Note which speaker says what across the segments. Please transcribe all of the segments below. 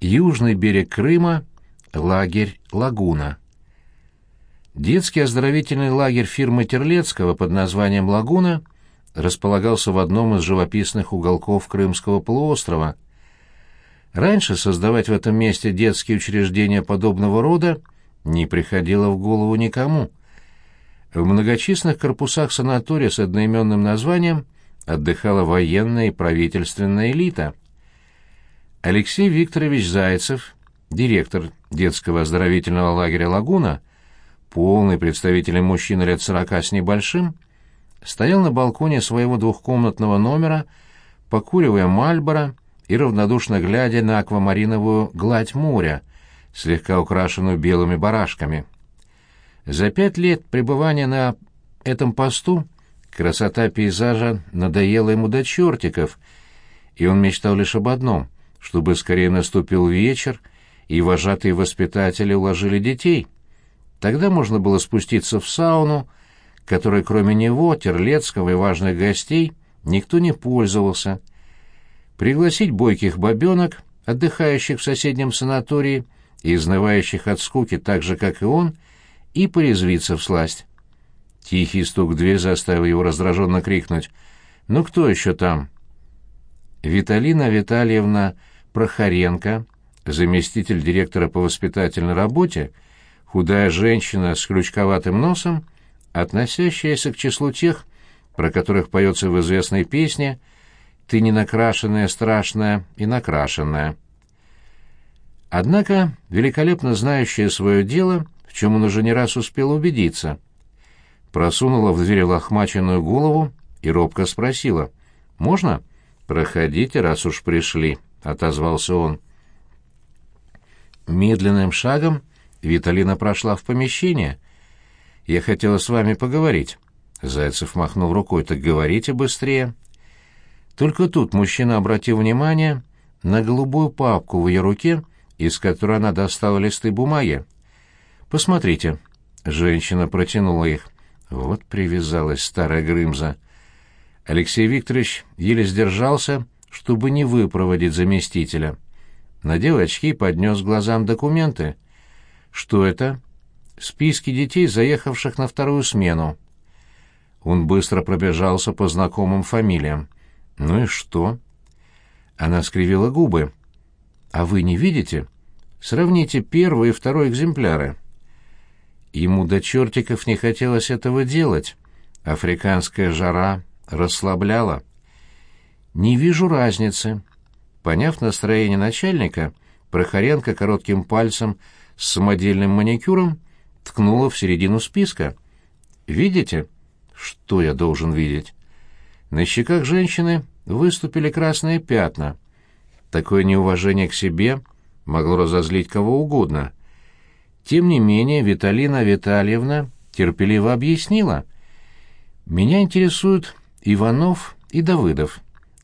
Speaker 1: Южный берег Крыма, лагерь «Лагуна». Детский оздоровительный лагерь фирмы Терлецкого под названием «Лагуна» располагался в одном из живописных уголков Крымского полуострова. Раньше создавать в этом месте детские учреждения подобного рода не приходило в голову никому. В многочисленных корпусах санатория с одноименным названием отдыхала военная и правительственная элита. Алексей Викторович Зайцев, директор детского оздоровительного лагеря «Лагуна», полный представитель мужчины лет сорока с небольшим, стоял на балконе своего двухкомнатного номера, покуривая Мальборо и равнодушно глядя на аквамариновую гладь моря, слегка украшенную белыми барашками. За пять лет пребывания на этом посту красота пейзажа надоела ему до чертиков, и он мечтал лишь об одном — чтобы скорее наступил вечер, и вожатые воспитатели уложили детей — Тогда можно было спуститься в сауну, которой кроме него, Терлецкого и важных гостей, никто не пользовался, пригласить бойких бабенок, отдыхающих в соседнем санатории и изнывающих от скуки так же, как и он, и порезвиться в сласть. Тихий стук в дверь заставил его раздраженно крикнуть «Ну кто еще там?» Виталина Витальевна Прохоренко, заместитель директора по воспитательной работе, худая женщина с крючковатым носом, относящаяся к числу тех, про которых поется в известной песне «Ты не накрашенная, страшная и накрашенная». Однако, великолепно знающая свое дело, в чем он уже не раз успел убедиться, просунула в дверь лохмаченную голову и робко спросила «Можно?» «Проходите, раз уж пришли», — отозвался он. Медленным шагом Виталина прошла в помещение. «Я хотела с вами поговорить». Зайцев махнул рукой. «Так говорите быстрее». Только тут мужчина обратил внимание на голубую папку в ее руке, из которой она достала листы бумаги. «Посмотрите». Женщина протянула их. Вот привязалась старая Грымза. Алексей Викторович еле сдержался, чтобы не выпроводить заместителя. Надел очки и поднес глазам документы — что это? Списки детей, заехавших на вторую смену. Он быстро пробежался по знакомым фамилиям. Ну и что? Она скривила губы. А вы не видите? Сравните первый и второй экземпляры. Ему до чертиков не хотелось этого делать. Африканская жара расслабляла. Не вижу разницы. Поняв настроение начальника, Прохоренко коротким пальцем с самодельным маникюром ткнула в середину списка. «Видите?» «Что я должен видеть?» На щеках женщины выступили красные пятна. Такое неуважение к себе могло разозлить кого угодно. Тем не менее, Виталина Витальевна терпеливо объяснила. «Меня интересуют Иванов и Давыдов».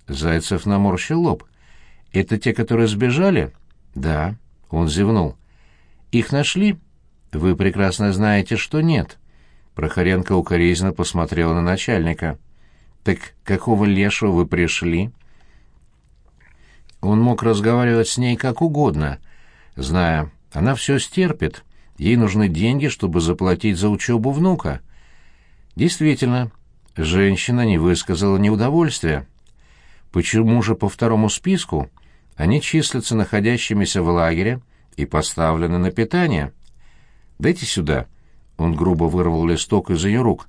Speaker 1: Зайцев наморщил лоб. «Это те, которые сбежали?» «Да», — он зевнул. Их нашли? Вы прекрасно знаете, что нет. Прохоренко укоризненно посмотрела на начальника. Так какого лешего вы пришли? Он мог разговаривать с ней как угодно, зная, она все стерпит, ей нужны деньги, чтобы заплатить за учебу внука. Действительно, женщина не высказала неудовольствия. Почему же по второму списку они числятся находящимися в лагере, и поставлены на питание. Дайте сюда. Он грубо вырвал листок из ее рук.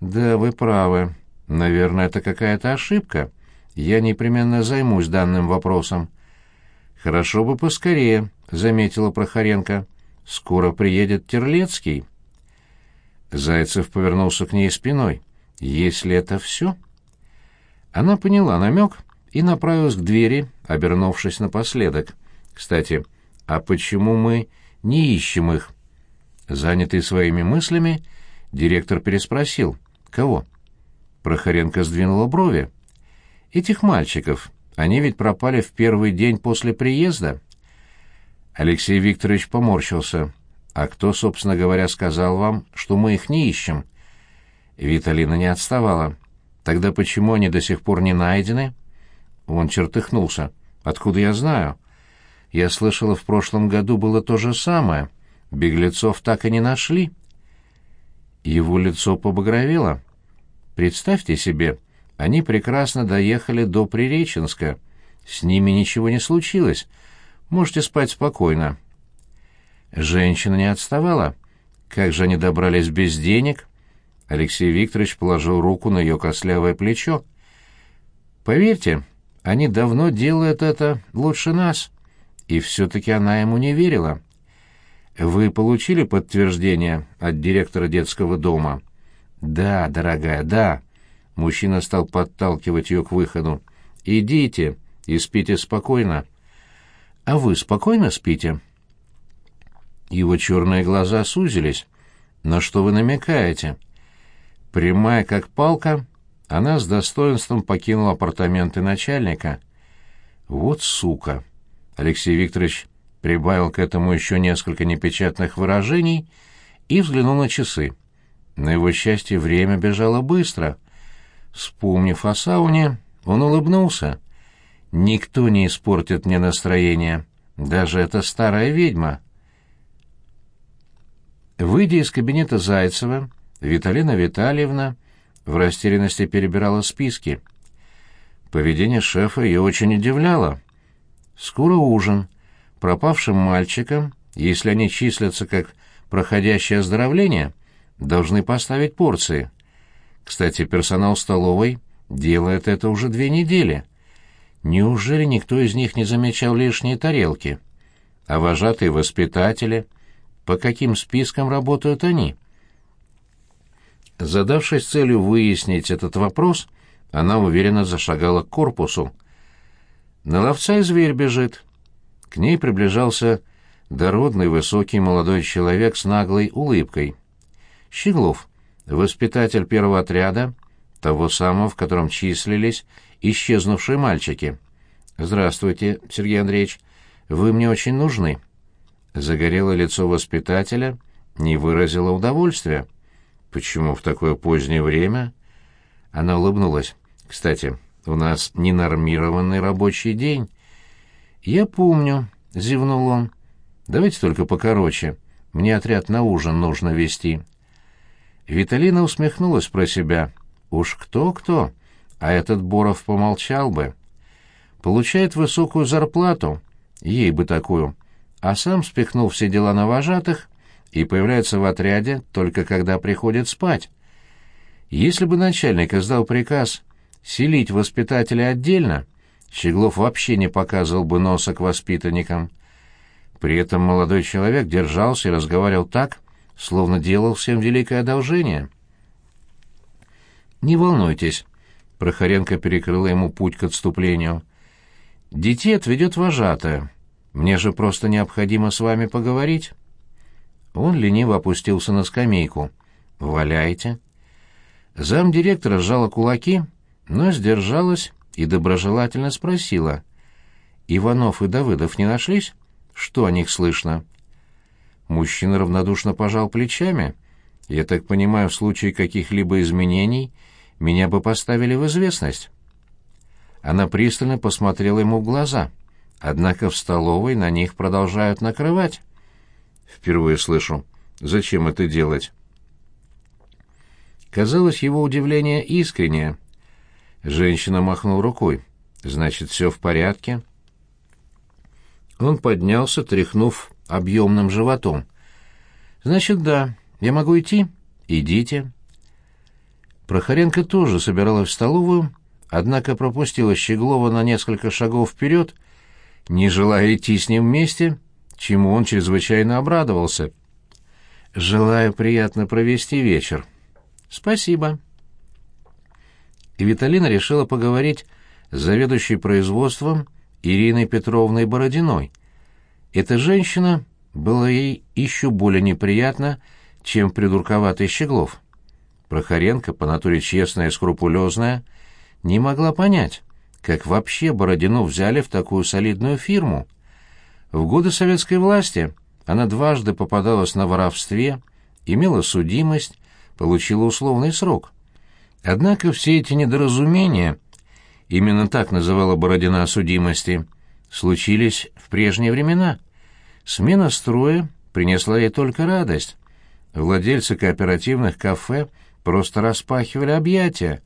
Speaker 1: Да, вы правы. Наверное, это какая-то ошибка. Я непременно займусь данным вопросом. Хорошо бы поскорее, заметила Прохоренко. Скоро приедет Терлецкий. Зайцев повернулся к ней спиной. Если это все? Она поняла намек и направилась к двери, обернувшись напоследок. Кстати, а почему мы не ищем их? Занятый своими мыслями, директор переспросил. Кого? Прохоренко сдвинула брови. Этих мальчиков. Они ведь пропали в первый день после приезда. Алексей Викторович поморщился. А кто, собственно говоря, сказал вам, что мы их не ищем? Виталина не отставала. Тогда почему они до сих пор не найдены? Он чертыхнулся. Откуда я знаю? Я слышала, в прошлом году было то же самое. Беглецов так и не нашли. Его лицо побагровело. Представьте себе, они прекрасно доехали до Приреченска. С ними ничего не случилось. Можете спать спокойно. Женщина не отставала. Как же они добрались без денег? Алексей Викторович положил руку на ее костлявое плечо. Поверьте, они давно делают это лучше нас. И все-таки она ему не верила. Вы получили подтверждение от директора детского дома? Да, дорогая, да. Мужчина стал подталкивать ее к выходу. Идите и спите спокойно. А вы спокойно спите? Его черные глаза сузились. На что вы намекаете? Прямая как палка, она с достоинством покинула апартаменты начальника. Вот сука. Алексей Викторович прибавил к этому еще несколько непечатных выражений и взглянул на часы. На его счастье время бежало быстро. Вспомнив о сауне, он улыбнулся. «Никто не испортит мне настроение, даже эта старая ведьма». Выйдя из кабинета Зайцева, Виталина Витальевна в растерянности перебирала списки. Поведение шефа ее очень удивляло. Скоро ужин. Пропавшим мальчикам, если они числятся как проходящее оздоровление, должны поставить порции. Кстати, персонал столовой делает это уже две недели. Неужели никто из них не замечал лишние тарелки? А вожатые воспитатели? По каким спискам работают они? Задавшись целью выяснить этот вопрос, она уверенно зашагала к корпусу. На ловца и зверь бежит. К ней приближался дородный высокий молодой человек с наглой улыбкой. Щеглов, воспитатель первого отряда, того самого, в котором числились исчезнувшие мальчики. «Здравствуйте, Сергей Андреевич. Вы мне очень нужны». Загорелое лицо воспитателя не выразило удовольствия. «Почему в такое позднее время?» Она улыбнулась. «Кстати, у нас ненормированный рабочий день. Я помню, зевнул он. Давайте только покороче. Мне отряд на ужин нужно вести. Виталина усмехнулась про себя. Уж кто-кто, а этот Боров помолчал бы. Получает высокую зарплату, ей бы такую, а сам спихнул все дела на вожатых и появляется в отряде только когда приходит спать. Если бы начальник издал приказ селить воспитателя отдельно, Щеглов вообще не показывал бы носа к воспитанникам. При этом молодой человек держался и разговаривал так, словно делал всем великое одолжение. «Не волнуйтесь», — Прохоренко перекрыла ему путь к отступлению. «Детей отведет вожатая. Мне же просто необходимо с вами поговорить». Он лениво опустился на скамейку. «Валяйте». Замдиректора сжала кулаки но сдержалась и доброжелательно спросила. «Иванов и Давыдов не нашлись? Что о них слышно?» Мужчина равнодушно пожал плечами. «Я так понимаю, в случае каких-либо изменений меня бы поставили в известность». Она пристально посмотрела ему в глаза. Однако в столовой на них продолжают накрывать. «Впервые слышу. Зачем это делать?» Казалось, его удивление искреннее — Женщина махнул рукой. «Значит, все в порядке?» Он поднялся, тряхнув объемным животом. «Значит, да. Я могу идти?» «Идите». Прохоренко тоже собиралась в столовую, однако пропустила Щеглова на несколько шагов вперед, не желая идти с ним вместе, чему он чрезвычайно обрадовался. «Желаю приятно провести вечер». «Спасибо» и Виталина решила поговорить с заведующей производством Ириной Петровной Бородиной. Эта женщина была ей еще более неприятна, чем придурковатый Щеглов. Прохоренко, по натуре честная и скрупулезная, не могла понять, как вообще Бородину взяли в такую солидную фирму. В годы советской власти она дважды попадалась на воровстве, имела судимость, получила условный срок. Однако все эти недоразумения, именно так называла Бородина о судимости, случились в прежние времена. Смена строя принесла ей только радость. Владельцы кооперативных кафе просто распахивали объятия,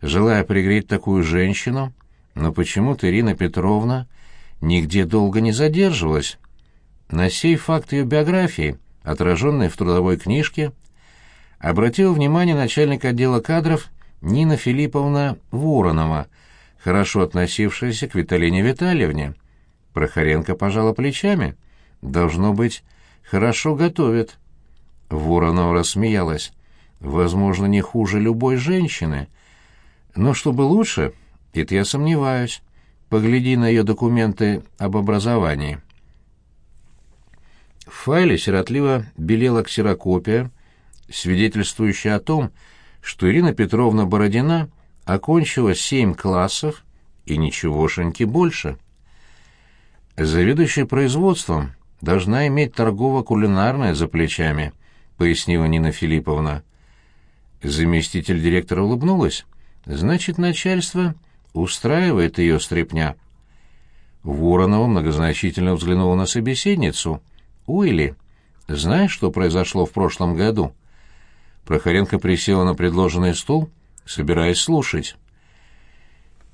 Speaker 1: желая пригреть такую женщину, но почему-то Ирина Петровна нигде долго не задерживалась. На сей факт ее биографии, отраженной в трудовой книжке, обратил внимание начальник отдела кадров Нина Филипповна Воронова, хорошо относившаяся к Виталине Витальевне. Прохоренко пожала плечами. «Должно быть, хорошо готовит». Воронова рассмеялась. «Возможно, не хуже любой женщины. Но чтобы лучше, это я сомневаюсь. Погляди на ее документы об образовании». В файле сиротливо белела ксерокопия, свидетельствующая о том, что Ирина Петровна Бородина окончила семь классов и ничегошеньки больше. Заведующая производством должна иметь торгово-кулинарное за плечами, пояснила Нина Филипповна. Заместитель директора улыбнулась. Значит, начальство устраивает ее стряпня. Воронова многозначительно взглянула на собеседницу. «Уилли, знаешь, что произошло в прошлом году?» Прохоренко присела на предложенный стул, собираясь слушать.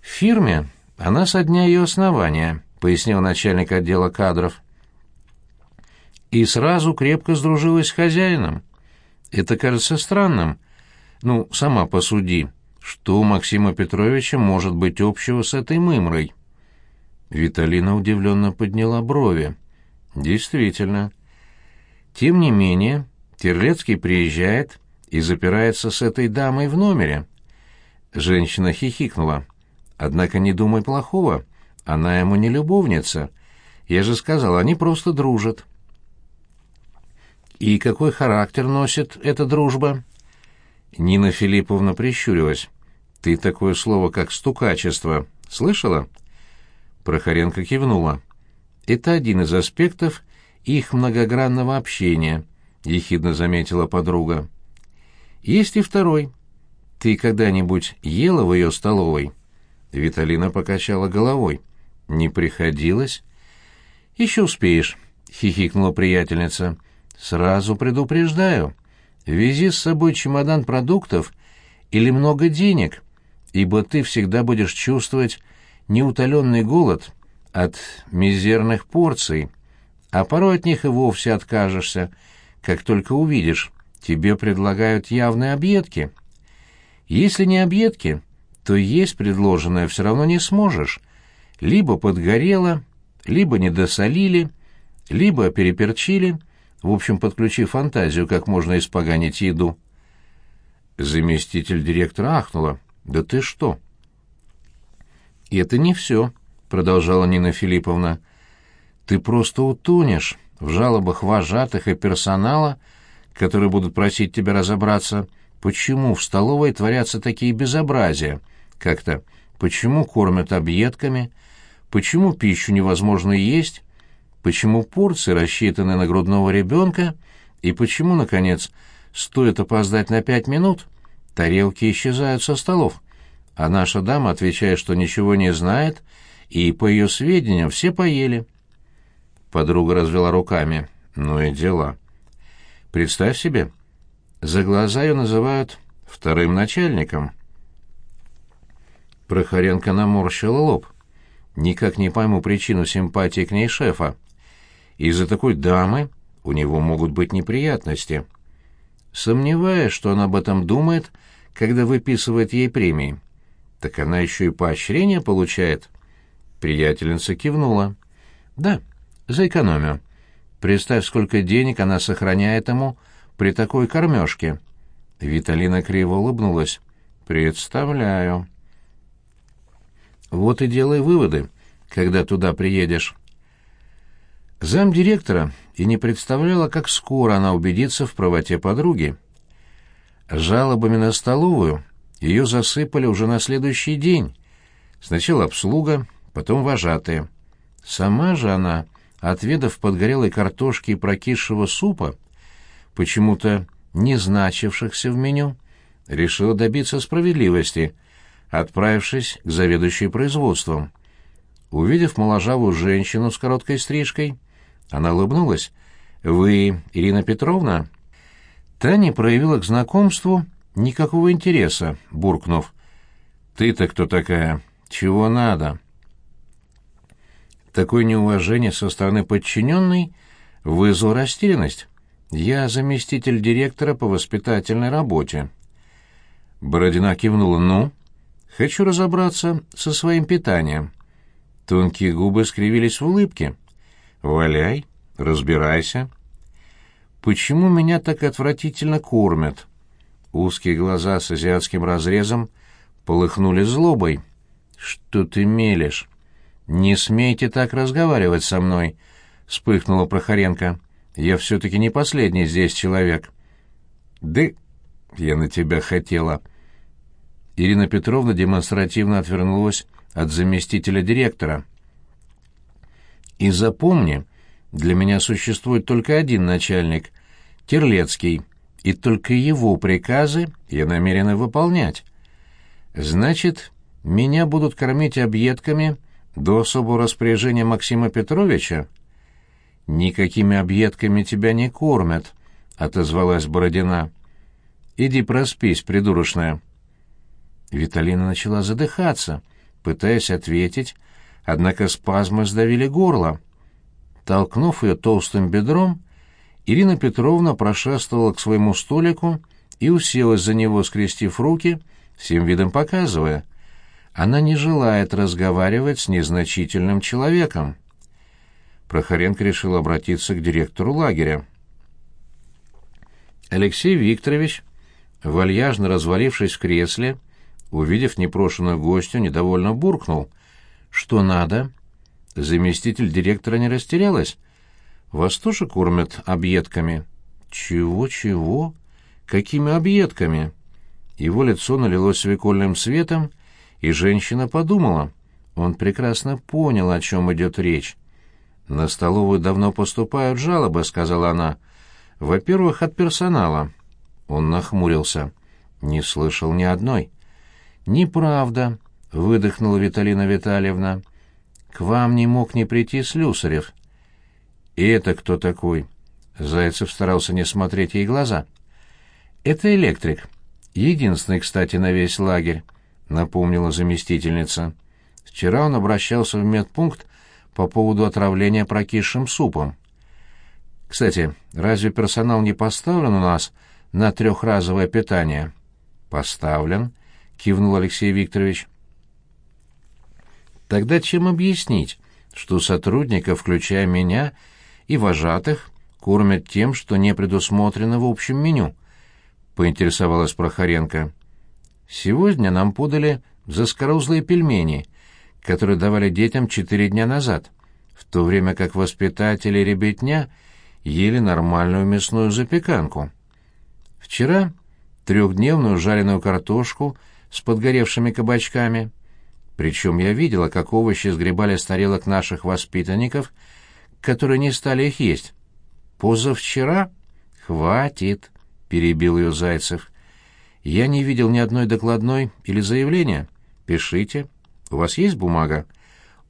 Speaker 1: «В фирме она со дня ее основания», — пояснил начальник отдела кадров. «И сразу крепко сдружилась с хозяином. Это кажется странным. Ну, сама посуди, что у Максима Петровича может быть общего с этой мымрой?» Виталина удивленно подняла брови. «Действительно. Тем не менее, Терлецкий приезжает и запирается с этой дамой в номере. Женщина хихикнула. Однако не думай плохого, она ему не любовница. Я же сказал, они просто дружат. И какой характер носит эта дружба? Нина Филипповна прищурилась. Ты такое слово, как стукачество, слышала? Прохоренко кивнула. Это один из аспектов их многогранного общения, ехидно заметила подруга. Есть и второй. Ты когда-нибудь ела в ее столовой? Виталина покачала головой. Не приходилось. Еще успеешь, хихикнула приятельница. Сразу предупреждаю. Вези с собой чемодан продуктов или много денег, ибо ты всегда будешь чувствовать неутоленный голод от мизерных порций, а порой от них и вовсе откажешься, как только увидишь, тебе предлагают явные объедки. Если не объедки, то есть предложенное все равно не сможешь. Либо подгорело, либо недосолили, либо переперчили, в общем, подключи фантазию, как можно испоганить еду. Заместитель директора ахнула. «Да ты что?» «И это не все», — продолжала Нина Филипповна. «Ты просто утонешь в жалобах вожатых и персонала, — которые будут просить тебя разобраться, почему в столовой творятся такие безобразия, как-то почему кормят объедками, почему пищу невозможно есть, почему порции рассчитаны на грудного ребенка и почему, наконец, стоит опоздать на пять минут, тарелки исчезают со столов, а наша дама отвечает, что ничего не знает, и, по ее сведениям, все поели. Подруга развела руками. Ну и дела. Представь себе, за глаза ее называют вторым начальником. Прохоренко наморщила лоб. Никак не пойму причину симпатии к ней шефа. Из-за такой дамы у него могут быть неприятности. Сомневаюсь, что он об этом думает, когда выписывает ей премии. Так она еще и поощрение получает. Приятельница кивнула. Да, за экономию. Представь, сколько денег она сохраняет ему при такой кормежке. Виталина криво улыбнулась. Представляю. Вот и делай выводы, когда туда приедешь. Замдиректора и не представляла, как скоро она убедится в правоте подруги. Жалобами на столовую ее засыпали уже на следующий день. Сначала обслуга, потом вожатые. Сама же она отведав подгорелой картошки и прокисшего супа, почему-то не значившихся в меню, решила добиться справедливости, отправившись к заведующей производством. Увидев моложавую женщину с короткой стрижкой, она улыбнулась. «Вы Ирина Петровна?» Та не проявила к знакомству никакого интереса, буркнув. «Ты-то кто такая? Чего надо?» Такое неуважение со стороны подчиненной вызвало растерянность. «Я заместитель директора по воспитательной работе». Бородина кивнула. «Ну?» «Хочу разобраться со своим питанием». Тонкие губы скривились в улыбке. «Валяй, разбирайся». «Почему меня так отвратительно кормят?» Узкие глаза с азиатским разрезом полыхнули злобой. «Что ты мелешь?» «Не смейте так разговаривать со мной», — вспыхнула Прохоренко. «Я все-таки не последний здесь человек». «Да я на тебя хотела». Ирина Петровна демонстративно отвернулась от заместителя директора. «И запомни, для меня существует только один начальник — Терлецкий, и только его приказы я намерена выполнять. Значит, меня будут кормить объедками до особого распоряжения Максима Петровича?» «Никакими объедками тебя не кормят», — отозвалась Бородина. «Иди проспись, придурочная». Виталина начала задыхаться, пытаясь ответить, однако спазмы сдавили горло. Толкнув ее толстым бедром, Ирина Петровна прошествовала к своему столику и уселась за него, скрестив руки, всем видом показывая. Она не желает разговаривать с незначительным человеком. Прохоренко решил обратиться к директору лагеря. Алексей Викторович, вальяжно развалившись в кресле, увидев непрошенную гостью, недовольно буркнул. «Что надо?» Заместитель директора не растерялась. «Вас тоже кормят объедками?» «Чего-чего? Какими объедками?» Его лицо налилось свекольным светом, и женщина подумала. Он прекрасно понял, о чем идет речь. «На столовую давно поступают жалобы», — сказала она. «Во-первых, от персонала». Он нахмурился. Не слышал ни одной. «Неправда», — выдохнула Виталина Витальевна. «К вам не мог не прийти Слюсарев». «И это кто такой?» Зайцев старался не смотреть ей глаза. «Это электрик. Единственный, кстати, на весь лагерь», — напомнила заместительница. «Вчера он обращался в медпункт по поводу отравления прокисшим супом. Кстати, разве персонал не поставлен у нас на трехразовое питание?» «Поставлен», — кивнул Алексей Викторович. Тогда чем объяснить, что сотрудников, включая меня и вожатых, кормят тем, что не предусмотрено в общем меню? Поинтересовалась Прохоренко. Сегодня нам подали заскорузлые пельмени, которые давали детям четыре дня назад, в то время как воспитатели ребятня ели нормальную мясную запеканку. Вчера трехдневную жареную картошку с подгоревшими кабачками. Причем я видела, как овощи сгребали с тарелок наших воспитанников, которые не стали их есть. Позавчера? Хватит, перебил ее Зайцев. Я не видел ни одной докладной или заявления. Пишите. У вас есть бумага?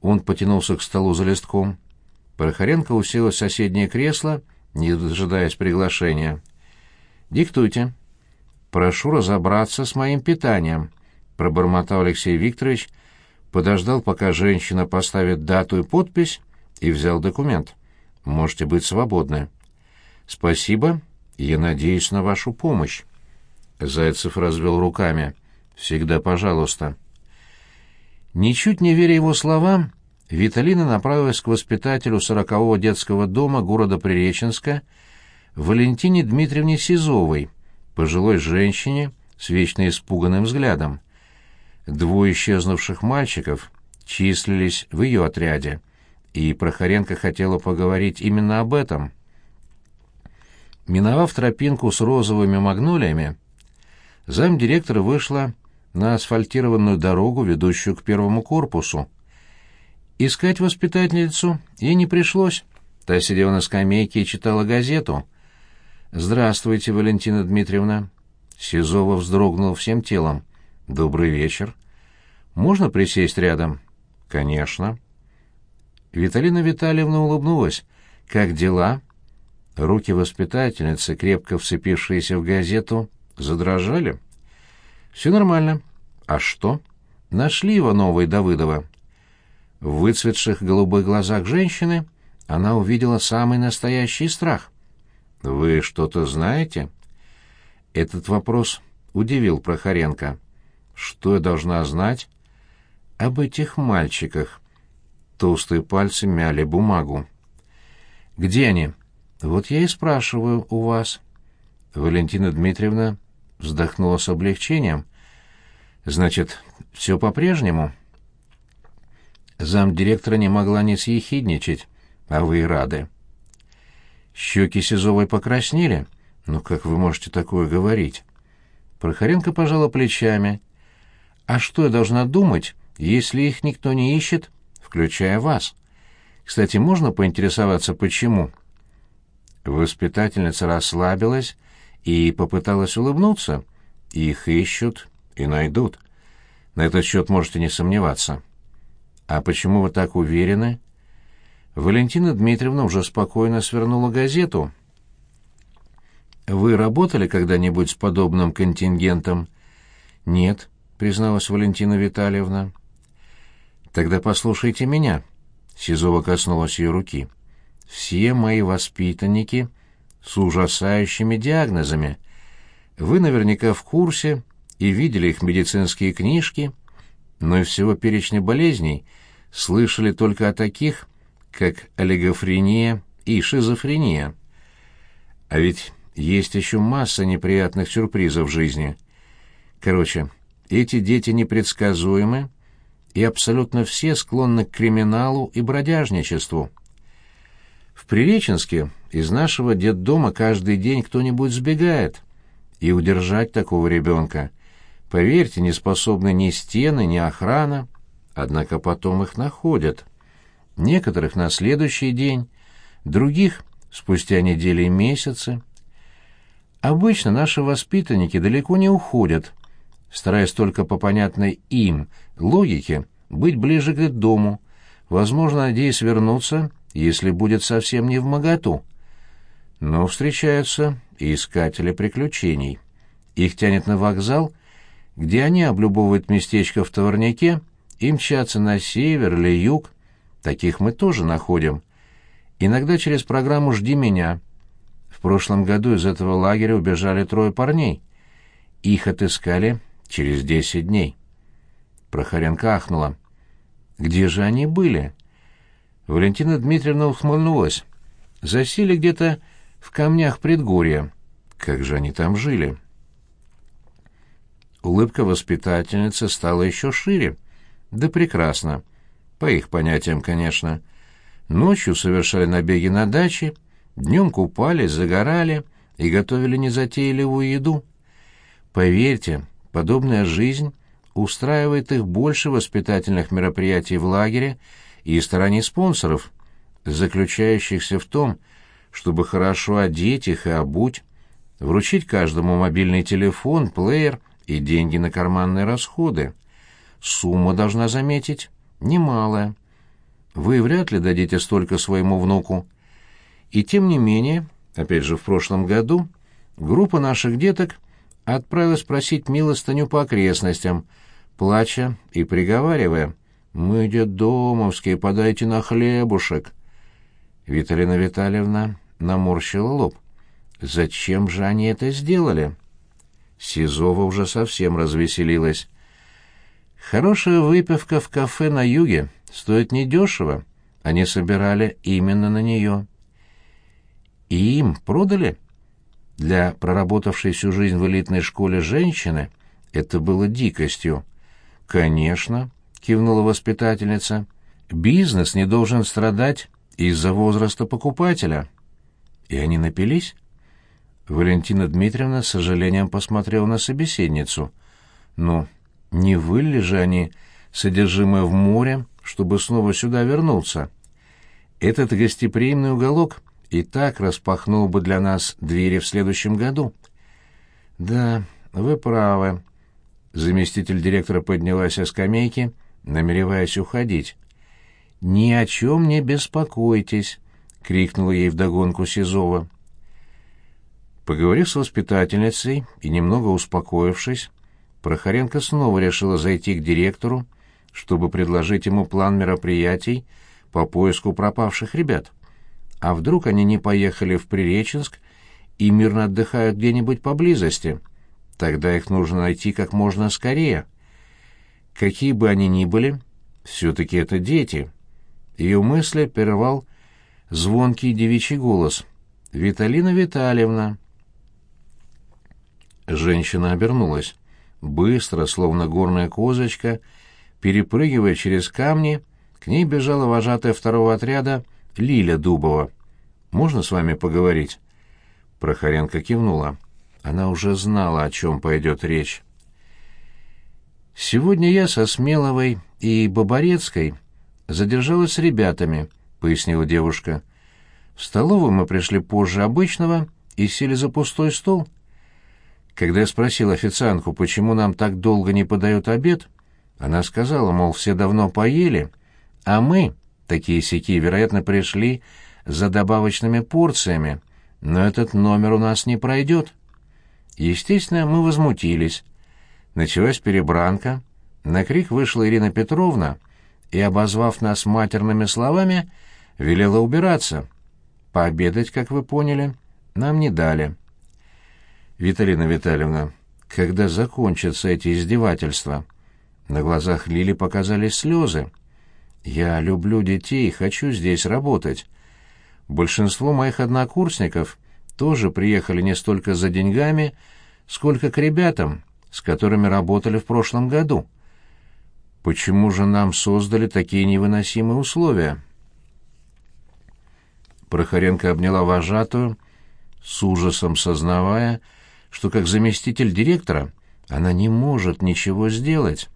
Speaker 1: Он потянулся к столу за листком. Порохоренко уселась в соседнее кресло, не дожидаясь приглашения. «Диктуйте». «Прошу разобраться с моим питанием», — пробормотал Алексей Викторович, подождал, пока женщина поставит дату и подпись, и взял документ. «Можете быть свободны». «Спасибо. Я надеюсь на вашу помощь». Зайцев развел руками. «Всегда пожалуйста». Ничуть не веря его словам, Виталина направилась к воспитателю сорокового детского дома города Приреченска, Валентине Дмитриевне Сизовой, пожилой женщине с вечно испуганным взглядом. Двое исчезнувших мальчиков числились в ее отряде, и Прохоренко хотела поговорить именно об этом. Миновав тропинку с розовыми магнолиями, замдиректора вышла на асфальтированную дорогу, ведущую к первому корпусу. Искать воспитательницу ей не пришлось. Та сидела на скамейке и читала газету — «Здравствуйте, Валентина Дмитриевна». Сизова вздрогнул всем телом. «Добрый вечер. Можно присесть рядом?» «Конечно». Виталина Витальевна улыбнулась. «Как дела?» Руки воспитательницы, крепко вцепившиеся в газету, задрожали. «Все нормально. А что?» «Нашли Иванова и Давыдова». В выцветших голубых глазах женщины она увидела самый настоящий страх. «Вы что-то знаете?» Этот вопрос удивил Прохоренко. «Что я должна знать?» «Об этих мальчиках». Толстые пальцы мяли бумагу. «Где они?» «Вот я и спрашиваю у вас». Валентина Дмитриевна вздохнула с облегчением. «Значит, все по-прежнему?» Замдиректора не могла не съехидничать. «А вы рады?» Щеки Сизовой покраснели. «Ну как вы можете такое говорить?» Прохоренко пожала плечами. «А что я должна думать, если их никто не ищет, включая вас? Кстати, можно поинтересоваться, почему?» Воспитательница расслабилась и попыталась улыбнуться. «Их ищут и найдут. На этот счет можете не сомневаться». «А почему вы так уверены?» Валентина Дмитриевна уже спокойно свернула газету. «Вы работали когда-нибудь с подобным контингентом?» «Нет», — призналась Валентина Витальевна. «Тогда послушайте меня», — Сизова коснулась ее руки. «Все мои воспитанники с ужасающими диагнозами. Вы наверняка в курсе и видели их медицинские книжки, но и всего перечня болезней слышали только о таких, как олигофрения и шизофрения. А ведь есть еще масса неприятных сюрпризов в жизни. Короче, эти дети непредсказуемы, и абсолютно все склонны к криминалу и бродяжничеству. В Приреченске из нашего детдома каждый день кто-нибудь сбегает, и удержать такого ребенка, поверьте, не способны ни стены, ни охрана, однако потом их находят некоторых на следующий день, других спустя недели и месяцы. Обычно наши воспитанники далеко не уходят, стараясь только по понятной им логике быть ближе к дому, возможно, надеясь вернуться, если будет совсем не в моготу. Но встречаются и искатели приключений. Их тянет на вокзал, где они облюбовывают местечко в товарняке и мчатся на север или юг, Таких мы тоже находим. Иногда через программу «Жди меня». В прошлом году из этого лагеря убежали трое парней. Их отыскали через десять дней. Прохоренко ахнула. «Где же они были?» Валентина Дмитриевна ухмыльнулась. «Засели где-то в камнях предгорья. Как же они там жили?» Улыбка воспитательницы стала еще шире. «Да прекрасно. По их понятиям, конечно. Ночью совершали набеги на даче, днем купались, загорали и готовили незатейливую еду. Поверьте, подобная жизнь устраивает их больше воспитательных мероприятий в лагере и стороне спонсоров, заключающихся в том, чтобы хорошо одеть их и обуть, вручить каждому мобильный телефон, плеер и деньги на карманные расходы. Сумма, должна заметить, немалая. Вы вряд ли дадите столько своему внуку. И тем не менее, опять же в прошлом году, группа наших деток отправилась просить милостыню по окрестностям, плача и приговаривая «Мы, детдомовские, подайте на хлебушек». Виталина Витальевна наморщила лоб. «Зачем же они это сделали?» Сизова уже совсем развеселилась. Хорошая выпивка в кафе на юге стоит недешево. Они собирали именно на нее. И им продали? Для проработавшей всю жизнь в элитной школе женщины это было дикостью. «Конечно», — кивнула воспитательница, — «бизнес не должен страдать из-за возраста покупателя». И они напились? Валентина Дмитриевна с сожалением посмотрела на собеседницу. «Ну, не выли же они содержимое в море, чтобы снова сюда вернуться? Этот гостеприимный уголок и так распахнул бы для нас двери в следующем году. Да, вы правы. Заместитель директора поднялась со скамейки, намереваясь уходить. «Ни о чем не беспокойтесь», — крикнула ей вдогонку Сизова. Поговорив с воспитательницей и немного успокоившись, Прохоренко снова решила зайти к директору, чтобы предложить ему план мероприятий по поиску пропавших ребят. А вдруг они не поехали в Приреченск и мирно отдыхают где-нибудь поблизости? Тогда их нужно найти как можно скорее. Какие бы они ни были, все-таки это дети. Ее мысли прервал звонкий девичий голос. «Виталина Витальевна!» Женщина обернулась. Быстро, словно горная козочка, перепрыгивая через камни, к ней бежала вожатая второго отряда Лиля Дубова. «Можно с вами поговорить?» Прохоренко кивнула. Она уже знала, о чем пойдет речь. «Сегодня я со Смеловой и Бабарецкой задержалась с ребятами», — пояснила девушка. «В столовую мы пришли позже обычного и сели за пустой стол. Когда я спросил официантку, почему нам так долго не подают обед, она сказала, мол, все давно поели, а мы, такие сяки, вероятно, пришли за добавочными порциями, но этот номер у нас не пройдет. Естественно, мы возмутились. Началась перебранка, на крик вышла Ирина Петровна и, обозвав нас матерными словами, велела убираться. Пообедать, как вы поняли, нам не дали. Виталина Витальевна, когда закончатся эти издевательства? На глазах Лили показались слезы. Я люблю детей и хочу здесь работать. Большинство моих однокурсников тоже приехали не столько за деньгами, сколько к ребятам, с которыми работали в прошлом году. Почему же нам создали такие невыносимые условия? Прохоренко обняла вожатую, с ужасом сознавая, что как заместитель директора она не может ничего сделать.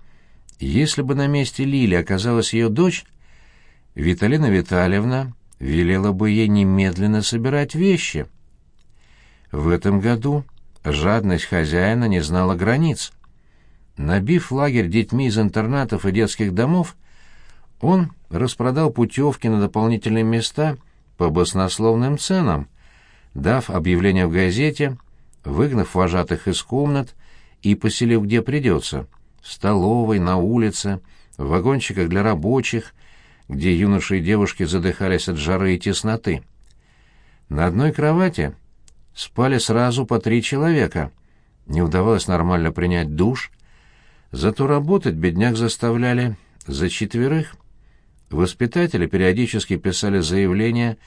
Speaker 1: Если бы на месте Лили оказалась ее дочь, Виталина Витальевна велела бы ей немедленно собирать вещи. В этом году жадность хозяина не знала границ. Набив лагерь детьми из интернатов и детских домов, он распродал путевки на дополнительные места по баснословным ценам, дав объявление в газете – выгнав вожатых из комнат и поселив где придется — столовой, на улице, в вагончиках для рабочих, где юноши и девушки задыхались от жары и тесноты. На одной кровати спали сразу по три человека. Не удавалось нормально принять душ. Зато работать бедняк заставляли за четверых. Воспитатели периодически писали заявления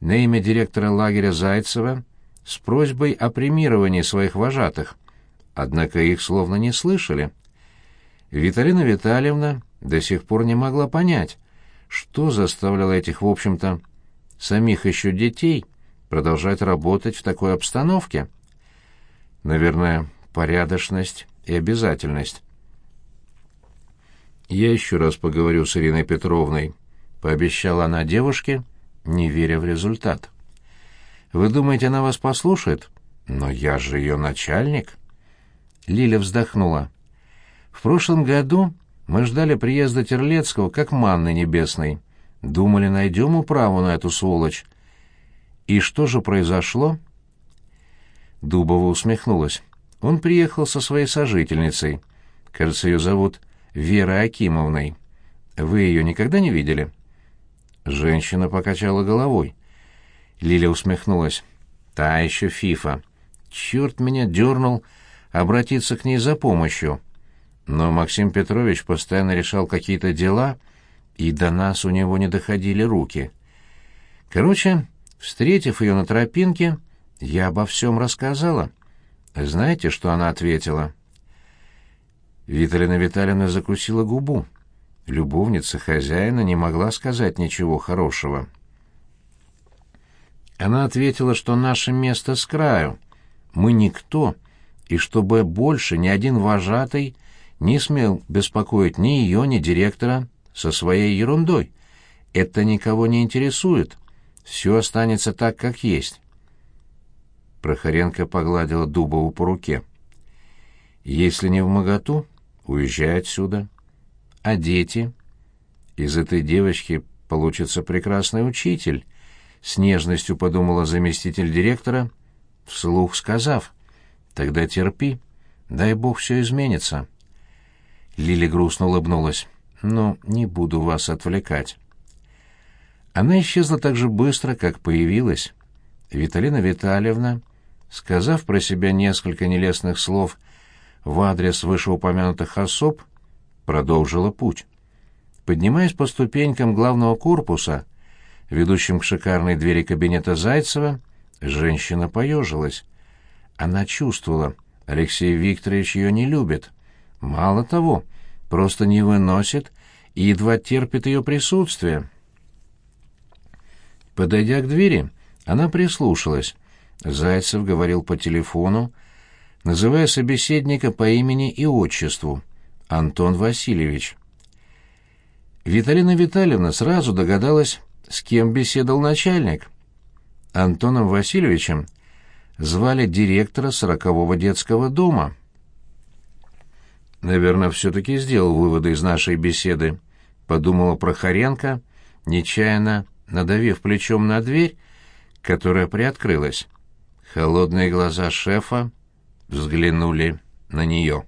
Speaker 1: на имя директора лагеря Зайцева с просьбой о премировании своих вожатых, однако их словно не слышали. Виталина Витальевна до сих пор не могла понять, что заставляло этих, в общем-то, самих еще детей продолжать работать в такой обстановке. Наверное, порядочность и обязательность. «Я еще раз поговорю с Ириной Петровной», — пообещала она девушке, не веря в результат. Вы думаете, она вас послушает? Но я же ее начальник. Лиля вздохнула. В прошлом году мы ждали приезда Терлецкого как манны небесной. Думали, найдем управу на эту сволочь. И что же произошло? Дубова усмехнулась. Он приехал со своей сожительницей. Кажется, ее зовут Вера Акимовной. Вы ее никогда не видели? Женщина покачала головой. Лиля усмехнулась. Та еще фифа. Черт меня дернул обратиться к ней за помощью. Но Максим Петрович постоянно решал какие-то дела, и до нас у него не доходили руки. Короче, встретив ее на тропинке, я обо всем рассказала. Знаете, что она ответила? Виталина Витальевна закусила губу. Любовница хозяина не могла сказать ничего хорошего. Она ответила, что наше место с краю. Мы никто, и чтобы больше ни один вожатый не смел беспокоить ни ее, ни директора со своей ерундой. Это никого не интересует. Все останется так, как есть. Прохоренко погладила Дубову по руке. «Если не в моготу, уезжай отсюда. А дети? Из этой девочки получится прекрасный учитель, с нежностью подумала заместитель директора, вслух сказав, тогда терпи, дай бог все изменится. Лили грустно улыбнулась. «Ну, не буду вас отвлекать». Она исчезла так же быстро, как появилась. Виталина Витальевна, сказав про себя несколько нелестных слов в адрес вышеупомянутых особ, продолжила путь. Поднимаясь по ступенькам главного корпуса, ведущим к шикарной двери кабинета Зайцева, женщина поежилась. Она чувствовала, Алексей Викторович ее не любит. Мало того, просто не выносит и едва терпит ее присутствие. Подойдя к двери, она прислушалась. Зайцев говорил по телефону, называя собеседника по имени и отчеству — Антон Васильевич. Виталина Витальевна сразу догадалась, с кем беседовал начальник. Антоном Васильевичем звали директора сорокового детского дома. «Наверное, все-таки сделал выводы из нашей беседы», — подумала Прохоренко, нечаянно надавив плечом на дверь, которая приоткрылась. Холодные глаза шефа взглянули на нее.